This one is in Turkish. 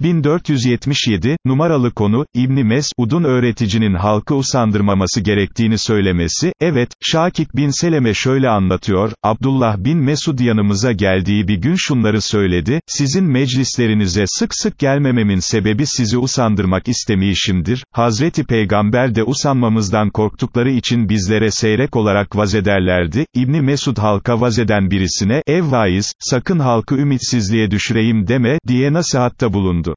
1477, numaralı konu, İbni Mes'ud'un öğreticinin halkı usandırmaması gerektiğini söylemesi, evet, Şakik bin Seleme şöyle anlatıyor, Abdullah bin Mesud yanımıza geldiği bir gün şunları söyledi, sizin meclislerinize sık sık gelmememin sebebi sizi usandırmak istemeyişimdir, Hazreti Peygamber de usanmamızdan korktukları için bizlere seyrek olarak vazederlerdi, İbni Mesud halka vazeden birisine, ev vaiz, sakın halkı ümitsizliğe düşüreyim deme, diye nasihatta bulundu.